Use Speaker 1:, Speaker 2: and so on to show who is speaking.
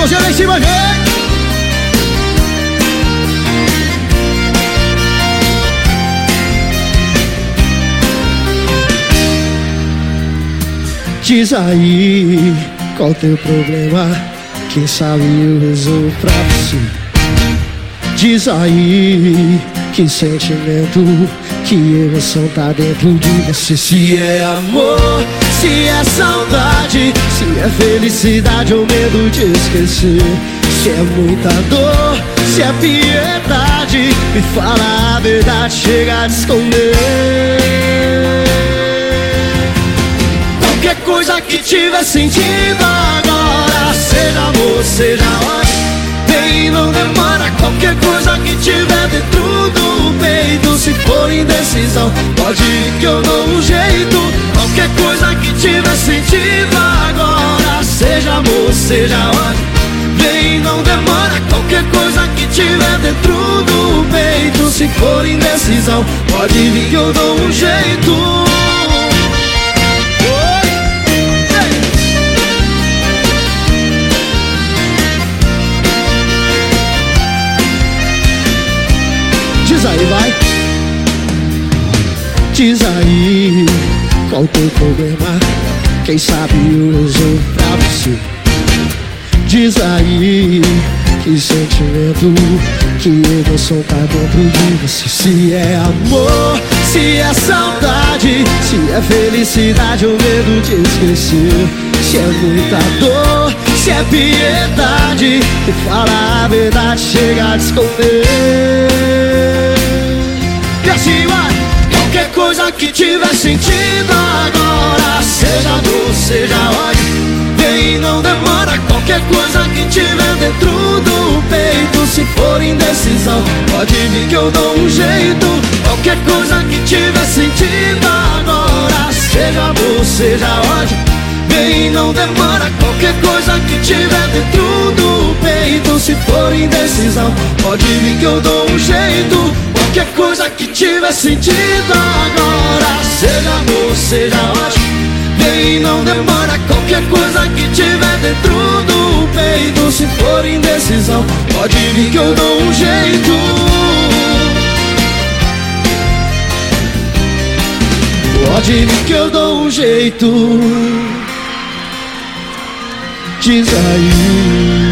Speaker 1: mãozinha lá em cima, vem! Diz aí qual teu problema? Quem sabe eu resolvo pra você. Diz aí que sentimento Que emoção tá dentro de você. Se é amor, se é saudade Se é felicidade ou medo de esquecer. Se é muita dor, se é piedade Me fala a verdade, chega a esconder. Qualquer coisa que tiver sentido agora Seja amor, seja ódio Vem, não demora. Qualquer coisa que tiver dentro do peito Se for indecisão Pode que eu dou um jeito. Qualquer coisa sentido agora Seja amor, seja ódio Vem, não demora Qualquer coisa que tiver dentro do peito Se for indecisão Pode vir que eu dou um jeito Diz aí, vai. Diz aí qual teu problema. Quem sabe eu resolvo pra você. Diz aí que sentimento, que emoção tá dentro de você. Se é amor, se é saudade, se é felicidade ou medo de esquecer. Se é muita dor, se é piedade, me fala a verdade, chega a esconder. E assim vai Qualquer coisa que tiver sentido Coisa que tiver dentro do peito. Se for indecisão Pode vir que eu dou um jeito. Qualquer coisa que tiver sentido agora Seja amor, seja ódio Vem, não demora. Qualquer coisa que tiver dentro do peito Se for indecisão Pode vir que eu dou um jeito. Qualquer coisa que tiver sentido agora Seja amor, seja ódio Vem, não demora dentro do peito Se for indecisão Pode vir que eu dou um jeito. Pode vir que eu dou um jeito. Diz aí